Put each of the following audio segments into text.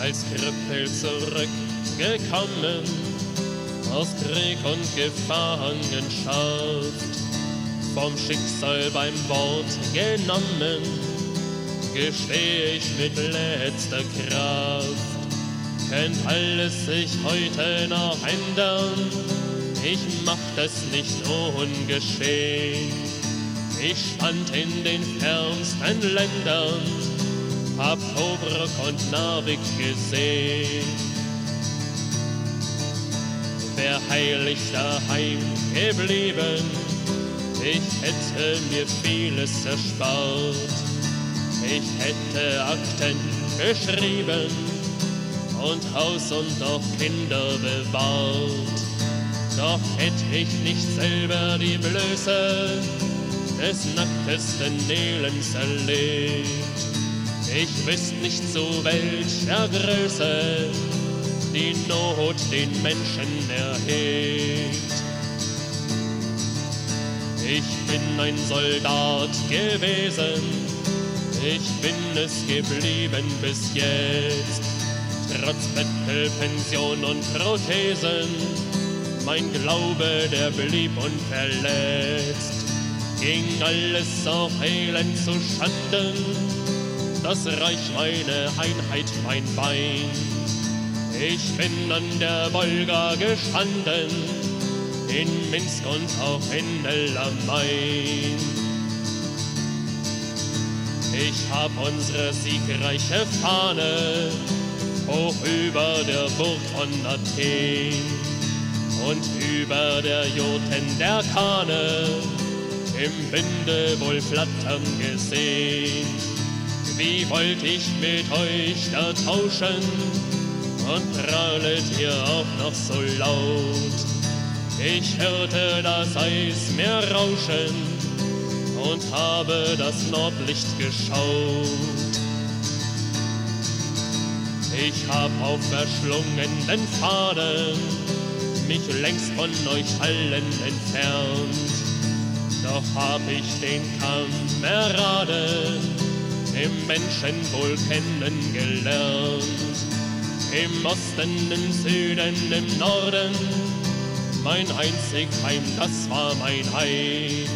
als Krüppel zurückgekommen aus Krieg und Gefangenschaft, vom Schicksal beim Wort genommen, gesteh ich mit letzter Kraft. Könnt alles sich heute noch ändern, ich macht es nicht ungeschehen. Ich stand in den fernsten Ländern, hab Tobruk und Narvik gesehen. Wär heilig daheim geblieben, ich hätte mir vieles erspart. Ich hätte Akten geschrieben und Haus und auch Kinder bewahrt. Doch hätte ich nicht selber die Blöße des nacktesten Elends erlebt. Ich wüsste nicht zu welcher Größe die Not den Menschen erhebt. Ich bin ein Soldat gewesen, ich bin es geblieben bis jetzt. Trotz Bettel, Pension und Prothesen, mein Glaube, der blieb unverletzt. Ging alles auf Elend zu Schanden, das Reich meine Einheit, mein Bein. Ich bin an der Wolga gestanden, in Minsk und auch in El Alamein. Ich hab unsere siegreiche Fahne hoch über der Burg von Athen und über der Joten der Kahne im Winde wohl flattern gesehen. Wie wollt ich mit euch da tauschen und prahlet ihr auch noch so laut? Ich hörte das Eismeer rauschen und habe das Nordlicht geschaut. Ich hab auf verschlungenen Pfaden mich längst von euch allen entfernt. Doch hab ich den Kameraden im Menschen wohl kennengelernt. Im Osten, im Süden, im Norden, mein einzig Heim, das war mein Heid.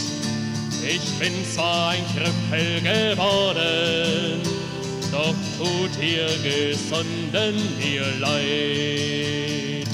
Ich bin zwar ein Krüppel geworden, doch tut ihr Gesunden ihr Leid.